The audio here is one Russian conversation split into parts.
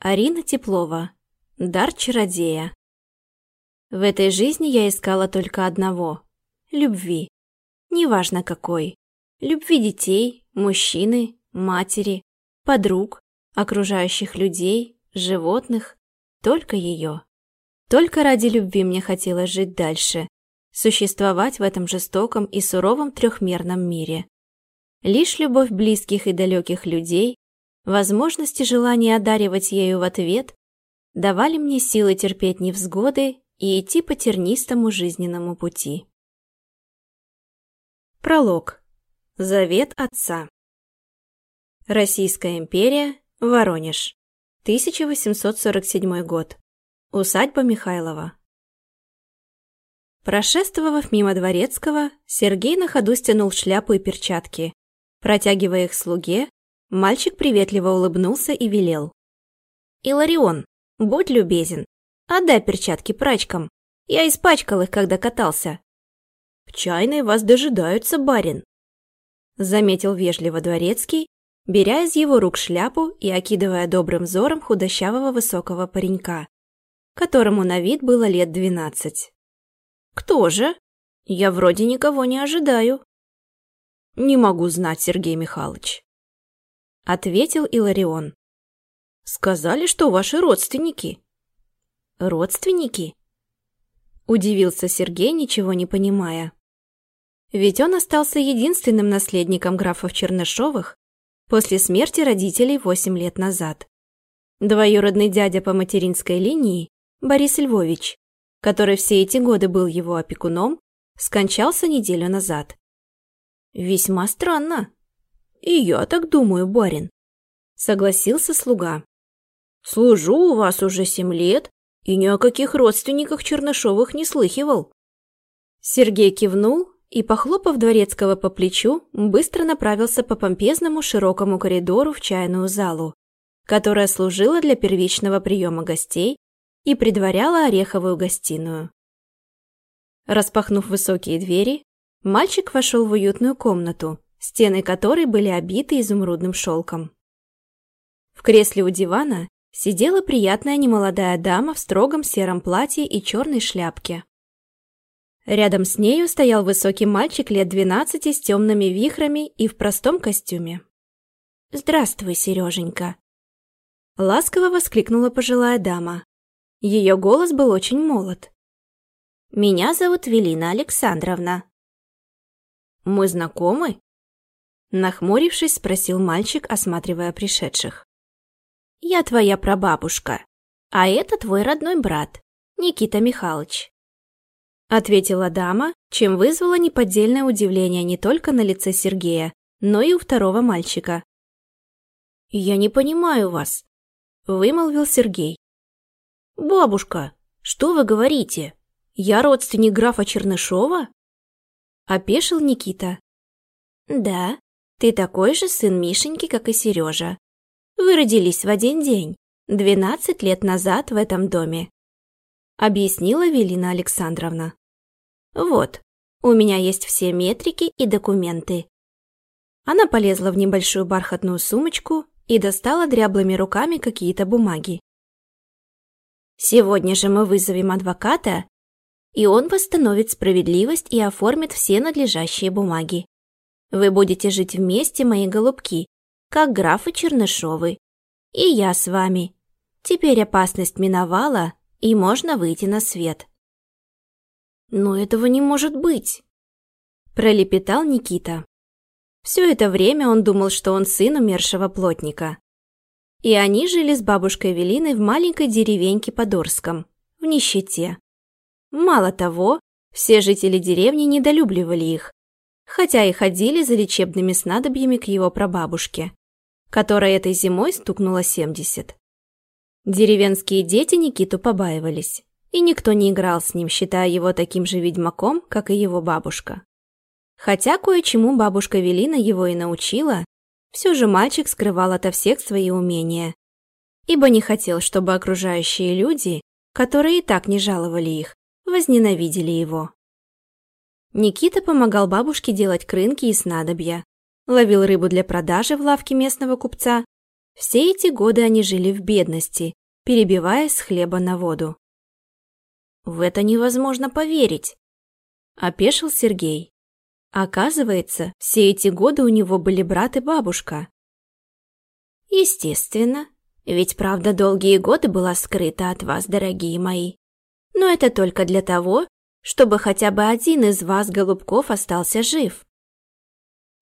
Арина Теплова. Дар чародея. В этой жизни я искала только одного – любви. Неважно какой. Любви детей, мужчины, матери, подруг, окружающих людей, животных. Только ее. Только ради любви мне хотелось жить дальше, существовать в этом жестоком и суровом трехмерном мире. Лишь любовь близких и далеких людей возможности желания одаривать ею в ответ давали мне силы терпеть невзгоды и идти по тернистому жизненному пути. Пролог. Завет отца. Российская империя, Воронеж. 1847 год. Усадьба Михайлова. Прошествовав мимо Дворецкого, Сергей на ходу стянул шляпу и перчатки, протягивая их слуге, Мальчик приветливо улыбнулся и велел. «Иларион, будь любезен, отдай перчатки прачкам. Я испачкал их, когда катался». «В чайной вас дожидаются, барин», — заметил вежливо дворецкий, беря из его рук шляпу и окидывая добрым взором худощавого высокого паренька, которому на вид было лет двенадцать. «Кто же? Я вроде никого не ожидаю». «Не могу знать, Сергей Михайлович ответил Иларион. Сказали, что ваши родственники. Родственники? Удивился Сергей, ничего не понимая. Ведь он остался единственным наследником графов Чернышовых после смерти родителей восемь лет назад. Двоюродный дядя по материнской линии, Борис Львович, который все эти годы был его опекуном, скончался неделю назад. Весьма странно, «И я так думаю, барин», — согласился слуга. «Служу у вас уже семь лет и ни о каких родственниках Чернышовых не слыхивал». Сергей кивнул и, похлопав Дворецкого по плечу, быстро направился по помпезному широкому коридору в чайную залу, которая служила для первичного приема гостей и предваряла ореховую гостиную. Распахнув высокие двери, мальчик вошел в уютную комнату, стены которой были обиты изумрудным шелком. В кресле у дивана сидела приятная немолодая дама в строгом сером платье и черной шляпке. Рядом с нею стоял высокий мальчик лет двенадцати с темными вихрами и в простом костюме. «Здравствуй, Сереженька!» Ласково воскликнула пожилая дама. Ее голос был очень молод. «Меня зовут Велина Александровна». «Мы знакомы?» Нахмурившись, спросил мальчик, осматривая пришедших. «Я твоя прабабушка, а это твой родной брат, Никита Михайлович», ответила дама, чем вызвала неподдельное удивление не только на лице Сергея, но и у второго мальчика. «Я не понимаю вас», — вымолвил Сергей. «Бабушка, что вы говорите? Я родственник графа Чернышова?» Опешил Никита. «Да, ты такой же сын Мишеньки, как и Сережа. Вы родились в один день, 12 лет назад в этом доме. Объяснила Велина Александровна. Вот, у меня есть все метрики и документы. Она полезла в небольшую бархатную сумочку и достала дряблыми руками какие-то бумаги. Сегодня же мы вызовем адвоката, и он восстановит справедливость и оформит все надлежащие бумаги. Вы будете жить вместе, мои голубки, как графы Чернышовы. И я с вами. Теперь опасность миновала, и можно выйти на свет. Но этого не может быть, пролепетал Никита. Все это время он думал, что он сын умершего плотника. И они жили с бабушкой Велиной в маленькой деревеньке под Орском, в нищете. Мало того, все жители деревни недолюбливали их, хотя и ходили за лечебными снадобьями к его прабабушке, которая этой зимой стукнула 70. Деревенские дети Никиту побаивались, и никто не играл с ним, считая его таким же ведьмаком, как и его бабушка. Хотя кое-чему бабушка Велина его и научила, все же мальчик скрывал ото всех свои умения, ибо не хотел, чтобы окружающие люди, которые и так не жаловали их, возненавидели его. Никита помогал бабушке делать крынки и снадобья, ловил рыбу для продажи в лавке местного купца, Все эти годы они жили в бедности, перебиваясь с хлеба на воду. «В это невозможно поверить», – опешил Сергей. Оказывается, все эти годы у него были брат и бабушка. Естественно, ведь правда долгие годы была скрыта от вас, дорогие мои. Но это только для того, чтобы хотя бы один из вас, голубков, остался жив.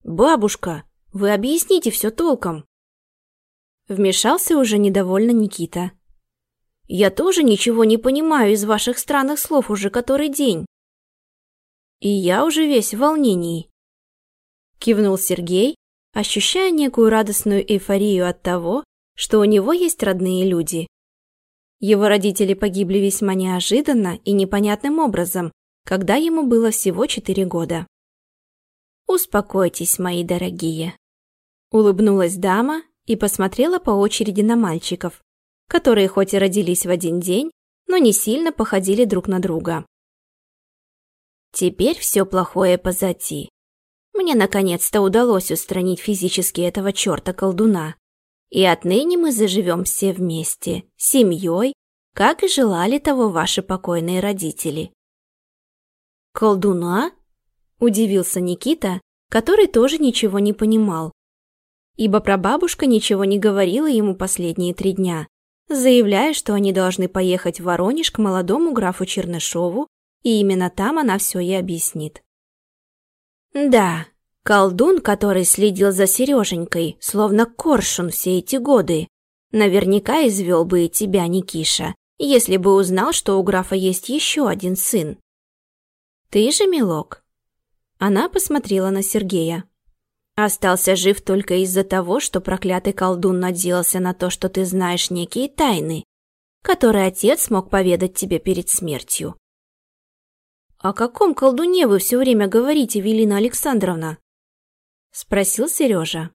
Бабушка, вы объясните все толком. Вмешался уже недовольно Никита. Я тоже ничего не понимаю из ваших странных слов уже который день. И я уже весь в волнении. Кивнул Сергей, ощущая некую радостную эйфорию от того, что у него есть родные люди. Его родители погибли весьма неожиданно и непонятным образом, когда ему было всего четыре года. «Успокойтесь, мои дорогие», — улыбнулась дама и посмотрела по очереди на мальчиков, которые хоть и родились в один день, но не сильно походили друг на друга. Теперь все плохое позади. Мне наконец-то удалось устранить физически этого черта-колдуна. И отныне мы заживем все вместе, семьей, как и желали того ваши покойные родители. «Колдуна?» – удивился Никита, который тоже ничего не понимал. Ибо прабабушка ничего не говорила ему последние три дня, заявляя, что они должны поехать в Воронеж к молодому графу Чернышову и именно там она все и объяснит. Да, колдун, который следил за Сереженькой, словно коршун все эти годы, наверняка извел бы и тебя, Никиша, если бы узнал, что у графа есть еще один сын. Ты же, милок? Она посмотрела на Сергея. Остался жив только из-за того, что проклятый колдун надеялся на то, что ты знаешь некие тайны, которые отец мог поведать тебе перед смертью. «О каком колдуне вы все время говорите, Велина Александровна?» Спросил Сережа.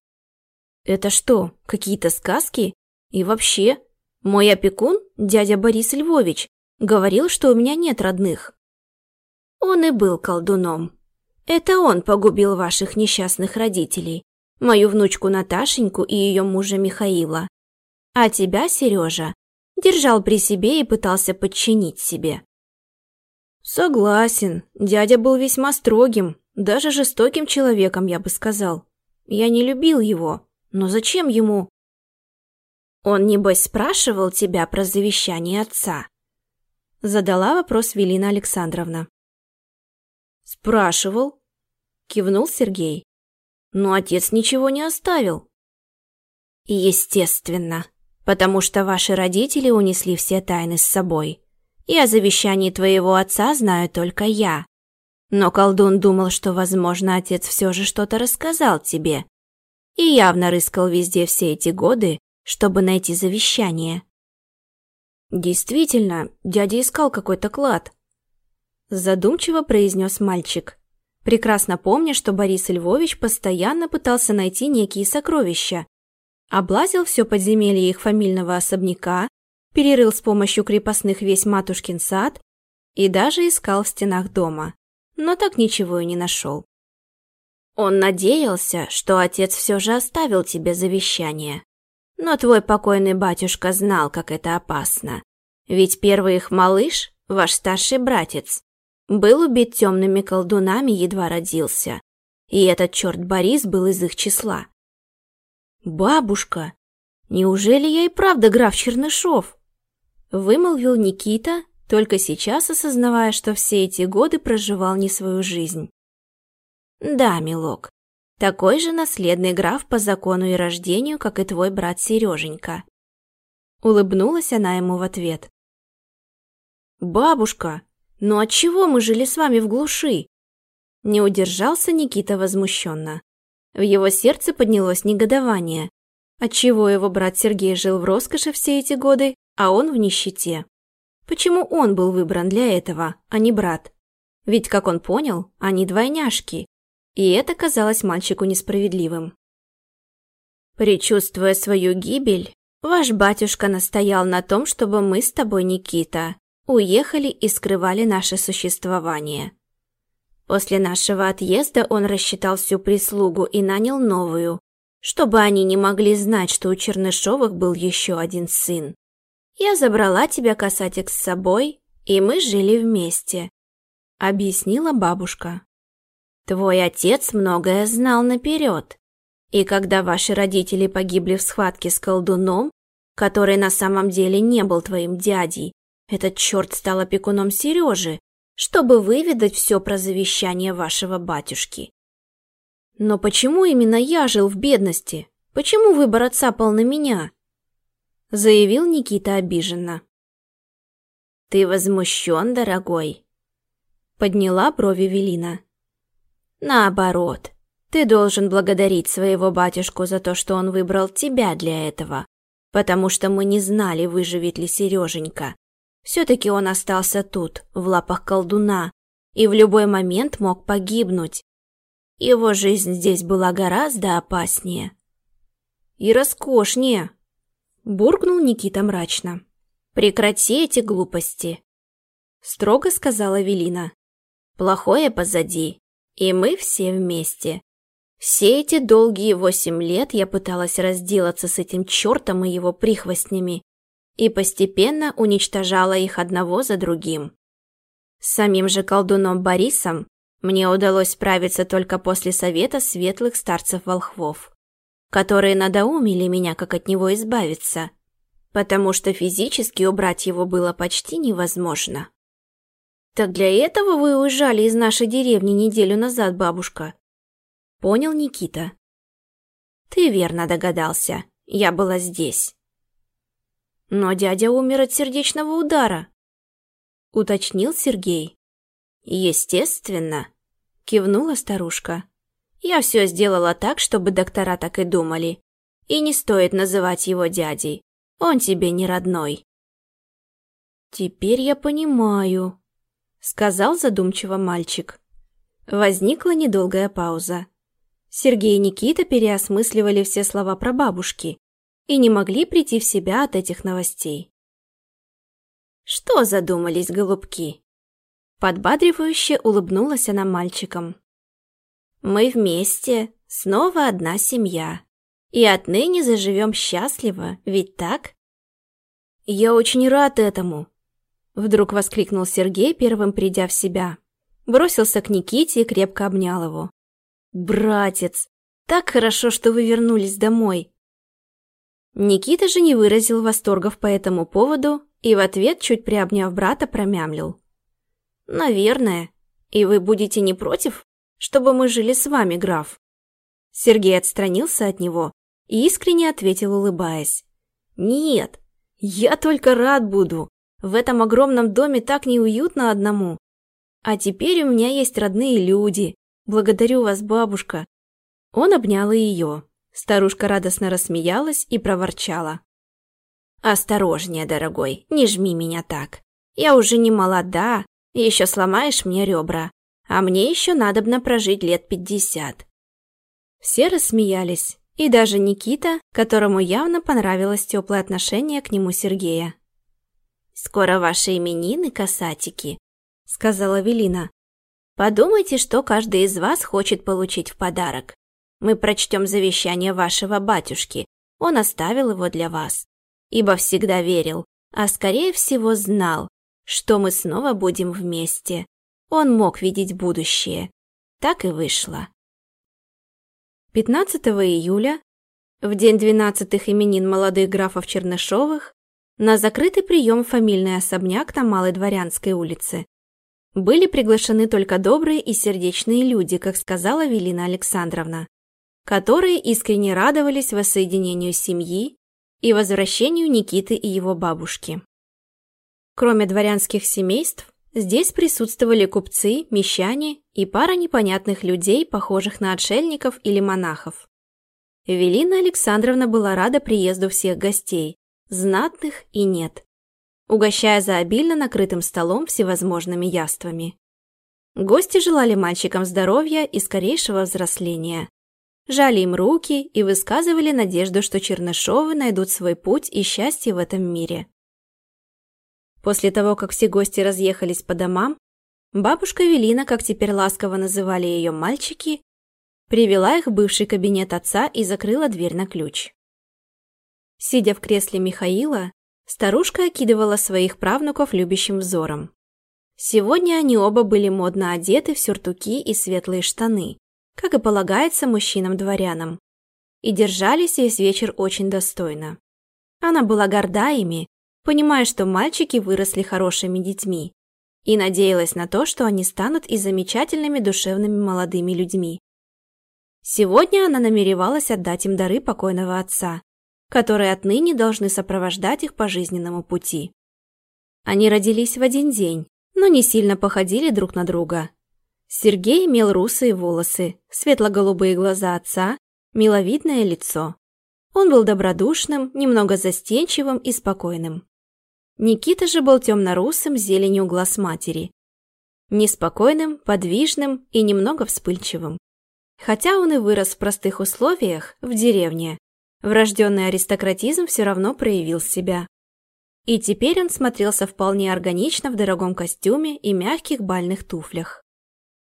«Это что, какие-то сказки? И вообще, мой опекун, дядя Борис Львович, говорил, что у меня нет родных». «Он и был колдуном. Это он погубил ваших несчастных родителей, мою внучку Наташеньку и ее мужа Михаила. А тебя, Сережа, держал при себе и пытался подчинить себе. Согласен, дядя был весьма строгим, даже жестоким человеком, я бы сказал. Я не любил его, но зачем ему? Он, небось, спрашивал тебя про завещание отца? Задала вопрос Велина Александровна. Спрашивал, кивнул Сергей. Но отец ничего не оставил. Естественно, потому что ваши родители унесли все тайны с собой и о завещании твоего отца знаю только я. Но колдун думал, что, возможно, отец все же что-то рассказал тебе. И явно рыскал везде все эти годы, чтобы найти завещание. Действительно, дядя искал какой-то клад. Задумчиво произнес мальчик. Прекрасно помня, что Борис Львович постоянно пытался найти некие сокровища. Облазил все подземелье их фамильного особняка, перерыл с помощью крепостных весь матушкин сад и даже искал в стенах дома, но так ничего и не нашел. Он надеялся, что отец все же оставил тебе завещание. Но твой покойный батюшка знал, как это опасно. Ведь первый их малыш, ваш старший братец, был убит темными колдунами, едва родился. И этот черт Борис был из их числа. «Бабушка, неужели я и правда граф Чернышов?» Вымолвил Никита, только сейчас осознавая, что все эти годы проживал не свою жизнь. Да, милок, такой же наследный граф по закону и рождению, как и твой брат Сереженька. Улыбнулась она ему в ответ. «Бабушка, ну отчего мы жили с вами в глуши?» Не удержался Никита возмущенно. В его сердце поднялось негодование. Отчего его брат Сергей жил в роскоши все эти годы, а он в нищете. Почему он был выбран для этого, а не брат? Ведь, как он понял, они двойняшки, и это казалось мальчику несправедливым. Причувствуя свою гибель, ваш батюшка настоял на том, чтобы мы с тобой, Никита, уехали и скрывали наше существование. После нашего отъезда он рассчитал всю прислугу и нанял новую, чтобы они не могли знать, что у Чернышовых был еще один сын. Я забрала тебя, касатик, с собой, и мы жили вместе», — объяснила бабушка. «Твой отец многое знал наперед, и когда ваши родители погибли в схватке с колдуном, который на самом деле не был твоим дядей, этот черт стал опекуном Сережи, чтобы выведать все про завещание вашего батюшки. Но почему именно я жил в бедности? Почему выбор отца пал на меня? Заявил Никита обиженно. Ты возмущен, дорогой? Подняла брови Велина. Наоборот, ты должен благодарить своего батюшку за то, что он выбрал тебя для этого, потому что мы не знали, выживет ли Сереженька. Все-таки он остался тут, в лапах колдуна, и в любой момент мог погибнуть. Его жизнь здесь была гораздо опаснее. И роскошнее, буркнул Никита мрачно. Прекрати эти глупости, строго сказала Велина. Плохое позади, и мы все вместе. Все эти долгие восемь лет я пыталась разделаться с этим чертом и его прихвостнями, и постепенно уничтожала их одного за другим. С самим же колдуном Борисом мне удалось справиться только после совета светлых старцев-волхвов, которые надоумили меня, как от него избавиться, потому что физически убрать его было почти невозможно. «Так для этого вы уезжали из нашей деревни неделю назад, бабушка?» Понял Никита. «Ты верно догадался. Я была здесь. Но дядя умер от сердечного удара, уточнил Сергей. Естественно, кивнула старушка. Я все сделала так, чтобы доктора так и думали. И не стоит называть его дядей. Он тебе не родной. Теперь я понимаю, сказал задумчиво мальчик. Возникла недолгая пауза. Сергей и Никита переосмысливали все слова про бабушки и не могли прийти в себя от этих новостей. «Что задумались, голубки?» Подбадривающе улыбнулась она мальчикам. «Мы вместе, снова одна семья, и отныне заживем счастливо, ведь так?» «Я очень рад этому!» Вдруг воскликнул Сергей, первым придя в себя. Бросился к Никите и крепко обнял его. «Братец, так хорошо, что вы вернулись домой. Никита же не выразил восторгов по этому поводу и в ответ, чуть приобняв брата, промямлил. «Наверное. И вы будете не против, чтобы мы жили с вами, граф?» Сергей отстранился от него и искренне ответил, улыбаясь. «Нет, я только рад буду. В этом огромном доме так неуютно одному. А теперь у меня есть родные люди. Благодарю вас, бабушка». Он обнял ее. Старушка радостно рассмеялась и проворчала. «Осторожнее, дорогой, не жми меня так. Я уже не молода, еще сломаешь мне ребра, а мне еще надобно прожить лет пятьдесят». Все рассмеялись, и даже Никита, которому явно понравилось теплое отношение к нему Сергея. «Скоро ваши именины, касатики», — сказала Велина. «Подумайте, что каждый из вас хочет получить в подарок. Мы прочтем завещание вашего батюшки. Он оставил его для вас. Ибо всегда верил, а скорее всего знал, что мы снова будем вместе. Он мог видеть будущее. Так и вышло. 15 июля, в день двенадцатых именин молодых графов Чернышовых, на закрытый прием в фамильный особняк на Малой Дворянской улице. Были приглашены только добрые и сердечные люди, как сказала Велина Александровна которые искренне радовались воссоединению семьи и возвращению Никиты и его бабушки. Кроме дворянских семейств, здесь присутствовали купцы, мещане и пара непонятных людей, похожих на отшельников или монахов. Эвелина Александровна была рада приезду всех гостей, знатных и нет, угощая за обильно накрытым столом всевозможными яствами. Гости желали мальчикам здоровья и скорейшего взросления, жали им руки и высказывали надежду, что Чернышовы найдут свой путь и счастье в этом мире. После того, как все гости разъехались по домам, бабушка Велина, как теперь ласково называли ее мальчики, привела их в бывший кабинет отца и закрыла дверь на ключ. Сидя в кресле Михаила, старушка окидывала своих правнуков любящим взором. Сегодня они оба были модно одеты в сюртуки и светлые штаны, как и полагается мужчинам-дворянам, и держались весь вечер очень достойно. Она была горда ими, понимая, что мальчики выросли хорошими детьми, и надеялась на то, что они станут и замечательными душевными молодыми людьми. Сегодня она намеревалась отдать им дары покойного отца, которые отныне должны сопровождать их по жизненному пути. Они родились в один день, но не сильно походили друг на друга. Сергей имел русые волосы, светло-голубые глаза отца, миловидное лицо. Он был добродушным, немного застенчивым и спокойным. Никита же был темно-русым зеленью глаз матери. Неспокойным, подвижным и немного вспыльчивым. Хотя он и вырос в простых условиях, в деревне, врожденный аристократизм все равно проявил себя. И теперь он смотрелся вполне органично в дорогом костюме и мягких бальных туфлях.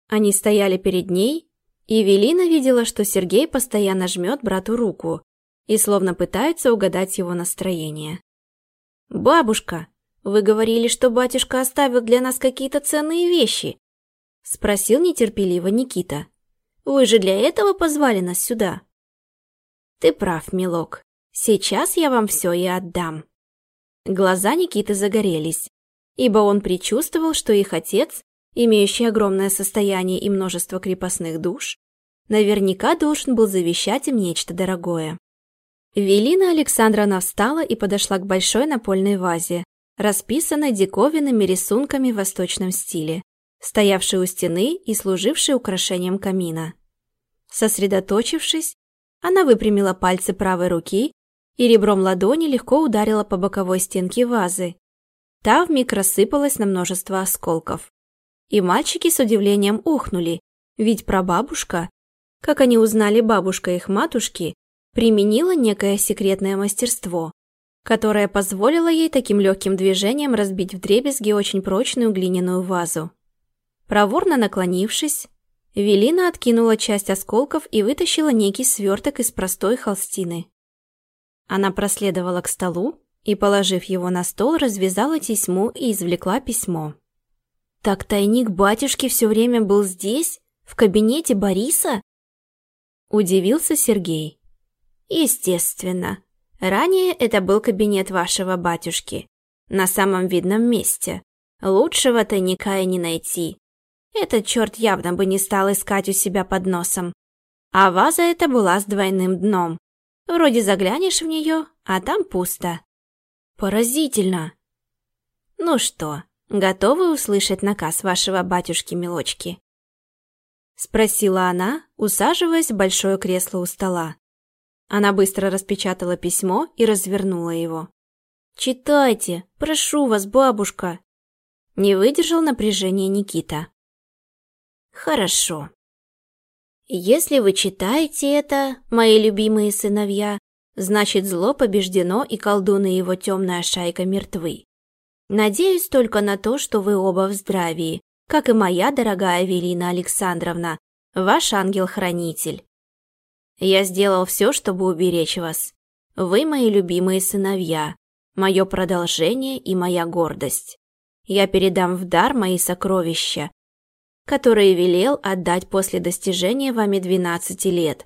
Они стояли перед ней, и Велина видела, что Сергей постоянно жмет брату руку и словно пытается угадать его настроение. «Бабушка, вы говорили, что батюшка оставил для нас какие-то ценные вещи?» — спросил нетерпеливо Никита. «Вы же для этого позвали нас сюда?» «Ты прав, милок. Сейчас я вам все и отдам». Глаза Никиты загорелись, ибо он предчувствовал, что их отец, имеющий огромное состояние и множество крепостных душ, наверняка должен был завещать им нечто дорогое. Велина Александровна встала и подошла к большой напольной вазе, расписанной диковинными рисунками в восточном стиле, стоявшей у стены и служившей украшением камина. Сосредоточившись, она выпрямила пальцы правой руки и ребром ладони легко ударила по боковой стенке вазы. Та вмиг рассыпалась на множество осколков. И мальчики с удивлением ухнули, ведь прабабушка, как они узнали бабушка их матушки, применила некое секретное мастерство, которое позволило ей таким легким движением разбить вдребезги очень прочную глиняную вазу. Проворно наклонившись, Велина откинула часть осколков и вытащила некий сверток из простой холстины. Она проследовала к столу и, положив его на стол, развязала тесьму и извлекла письмо. «Так тайник батюшки все время был здесь, в кабинете Бориса?» Удивился Сергей. Естественно. Ранее это был кабинет вашего батюшки. На самом видном месте. Лучшего тайника и не найти. Этот черт явно бы не стал искать у себя под носом. А ваза эта была с двойным дном. Вроде заглянешь в нее, а там пусто. Поразительно. Ну что, готовы услышать наказ вашего батюшки-милочки? Спросила она, усаживаясь в большое кресло у стола. Она быстро распечатала письмо и развернула его. «Читайте, прошу вас, бабушка!» Не выдержал напряжения Никита. «Хорошо. Если вы читаете это, мои любимые сыновья, значит зло побеждено и колдуны его темная шайка мертвы. Надеюсь только на то, что вы оба в здравии, как и моя дорогая Велина Александровна, ваш ангел-хранитель. Я сделал все, чтобы уберечь вас. Вы мои любимые сыновья, мое продолжение и моя гордость. Я передам в дар мои сокровища, которые велел отдать после достижения вами 12 лет.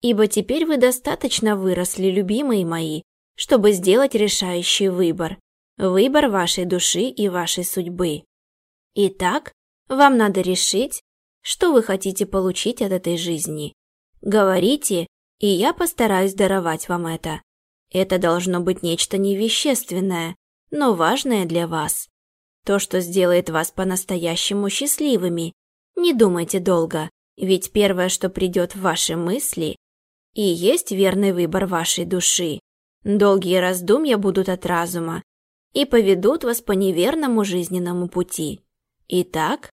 Ибо теперь вы достаточно выросли, любимые мои, чтобы сделать решающий выбор, выбор вашей души и вашей судьбы. Итак, вам надо решить, что вы хотите получить от этой жизни. Говорите, и я постараюсь даровать вам это. Это должно быть нечто невещественное, но важное для вас. То, что сделает вас по-настоящему счастливыми. Не думайте долго, ведь первое, что придет в ваши мысли, и есть верный выбор вашей души. Долгие раздумья будут от разума и поведут вас по неверному жизненному пути. Итак,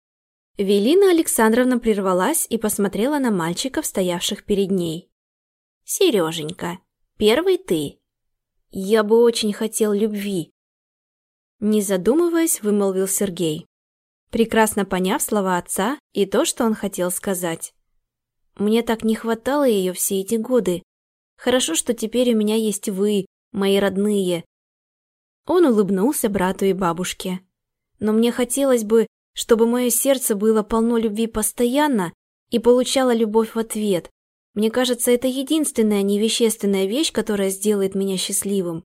Велина Александровна прервалась и посмотрела на мальчиков, стоявших перед ней. «Сереженька, первый ты. Я бы очень хотел любви». Не задумываясь, вымолвил Сергей, прекрасно поняв слова отца и то, что он хотел сказать. Мне так не хватало ее все эти годы. Хорошо, что теперь у меня есть вы, мои родные». Он улыбнулся брату и бабушке. «Но мне хотелось бы, чтобы мое сердце было полно любви постоянно и получало любовь в ответ. Мне кажется, это единственная невещественная вещь, которая сделает меня счастливым.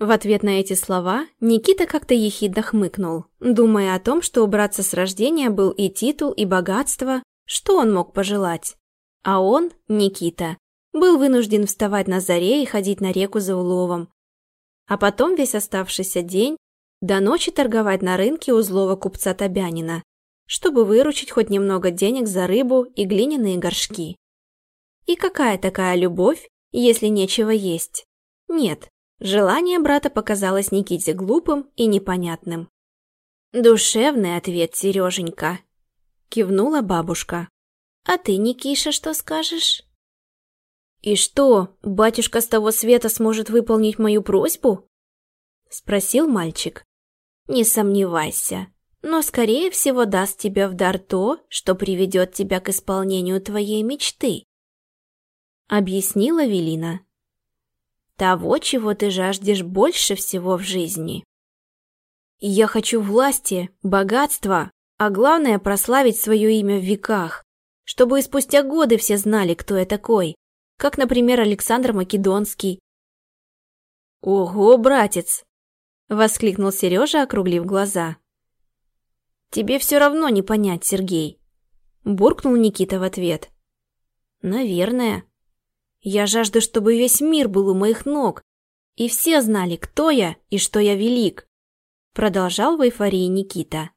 В ответ на эти слова Никита как-то ехидно хмыкнул, думая о том, что у братца с рождения был и титул, и богатство, что он мог пожелать. А он, Никита, был вынужден вставать на заре и ходить на реку за уловом. А потом весь оставшийся день до ночи торговать на рынке у злого купца Табянина, чтобы выручить хоть немного денег за рыбу и глиняные горшки. И какая такая любовь, если нечего есть? Нет, Желание брата показалось Никите глупым и непонятным. «Душевный ответ, Сереженька», — кивнула бабушка. «А ты, Никиша, что скажешь?» «И что, батюшка с того света сможет выполнить мою просьбу?» — спросил мальчик. «Не сомневайся, но, скорее всего, даст тебе в дар то, что приведет тебя к исполнению твоей мечты», — объяснила Велина того, чего ты жаждешь больше всего в жизни. Я хочу власти, богатства, а главное прославить свое имя в веках, чтобы и спустя годы все знали, кто я такой, как, например, Александр Македонский. «Ого, братец!» — воскликнул Сережа, округлив глаза. «Тебе все равно не понять, Сергей», — буркнул Никита в ответ. «Наверное», я жажду, чтобы весь мир был у моих ног, и все знали, кто я и что я велик», — продолжал в эйфории Никита.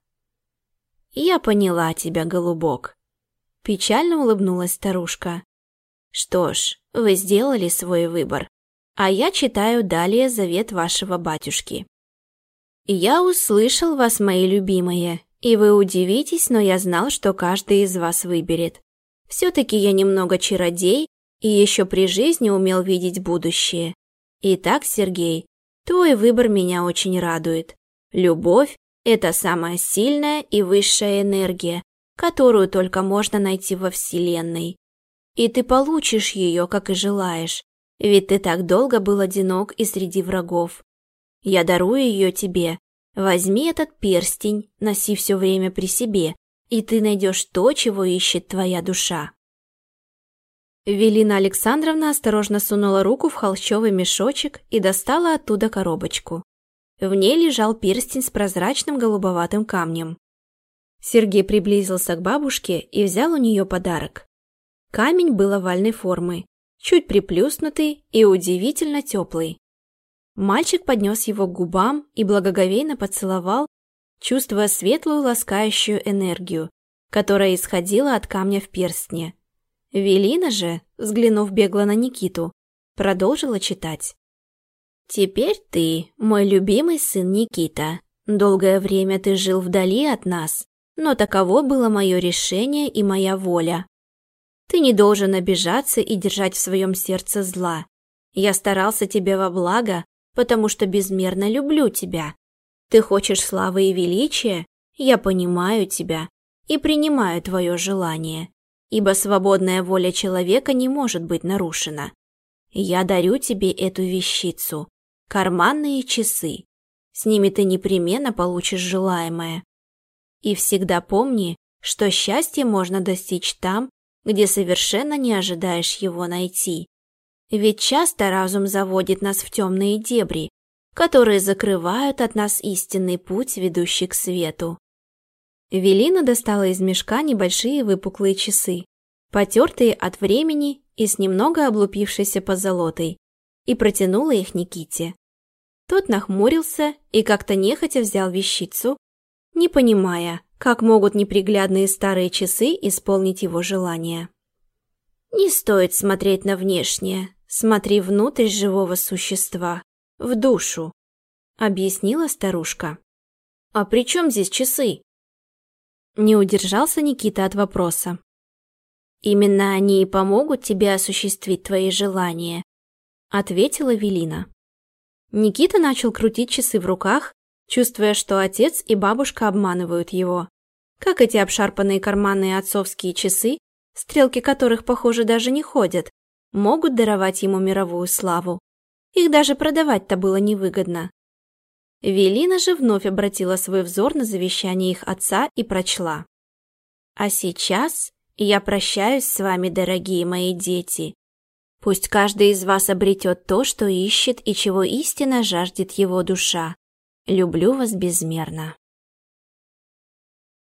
«Я поняла тебя, голубок», — печально улыбнулась старушка. «Что ж, вы сделали свой выбор, а я читаю далее завет вашего батюшки. Я услышал вас, мои любимые, и вы удивитесь, но я знал, что каждый из вас выберет. Все-таки я немного чародей, и еще при жизни умел видеть будущее. Итак, Сергей, твой выбор меня очень радует. Любовь – это самая сильная и высшая энергия, которую только можно найти во Вселенной. И ты получишь ее, как и желаешь, ведь ты так долго был одинок и среди врагов. Я дарую ее тебе. Возьми этот перстень, носи все время при себе, и ты найдешь то, чего ищет твоя душа. Велина Александровна осторожно сунула руку в холщовый мешочек и достала оттуда коробочку. В ней лежал перстень с прозрачным голубоватым камнем. Сергей приблизился к бабушке и взял у нее подарок. Камень был овальной формы, чуть приплюснутый и удивительно теплый. Мальчик поднес его к губам и благоговейно поцеловал, чувствуя светлую ласкающую энергию, которая исходила от камня в перстне. Велина же, взглянув бегло на Никиту, продолжила читать. «Теперь ты, мой любимый сын Никита. Долгое время ты жил вдали от нас, но таково было мое решение и моя воля. Ты не должен обижаться и держать в своем сердце зла. Я старался тебе во благо, потому что безмерно люблю тебя. Ты хочешь славы и величия? Я понимаю тебя и принимаю твое желание ибо свободная воля человека не может быть нарушена. Я дарю тебе эту вещицу, карманные часы. С ними ты непременно получишь желаемое. И всегда помни, что счастье можно достичь там, где совершенно не ожидаешь его найти. Ведь часто разум заводит нас в темные дебри, которые закрывают от нас истинный путь, ведущий к свету. Велина достала из мешка небольшие выпуклые часы, потертые от времени и с немного облупившейся позолотой, и протянула их Никите. Тот нахмурился и как-то нехотя взял вещицу, не понимая, как могут неприглядные старые часы исполнить его желание. «Не стоит смотреть на внешнее, смотри внутрь живого существа, в душу», — объяснила старушка. «А при чем здесь часы?» Не удержался Никита от вопроса. «Именно они и помогут тебе осуществить твои желания», — ответила Велина. Никита начал крутить часы в руках, чувствуя, что отец и бабушка обманывают его. Как эти обшарпанные карманные отцовские часы стрелки которых, похоже, даже не ходят, могут даровать ему мировую славу. Их даже продавать-то было невыгодно. Велина же вновь обратила свой взор на завещание их отца и прочла. «А сейчас я прощаюсь с вами, дорогие мои дети. Пусть каждый из вас обретет то, что ищет и чего истинно жаждет его душа. Люблю вас безмерно».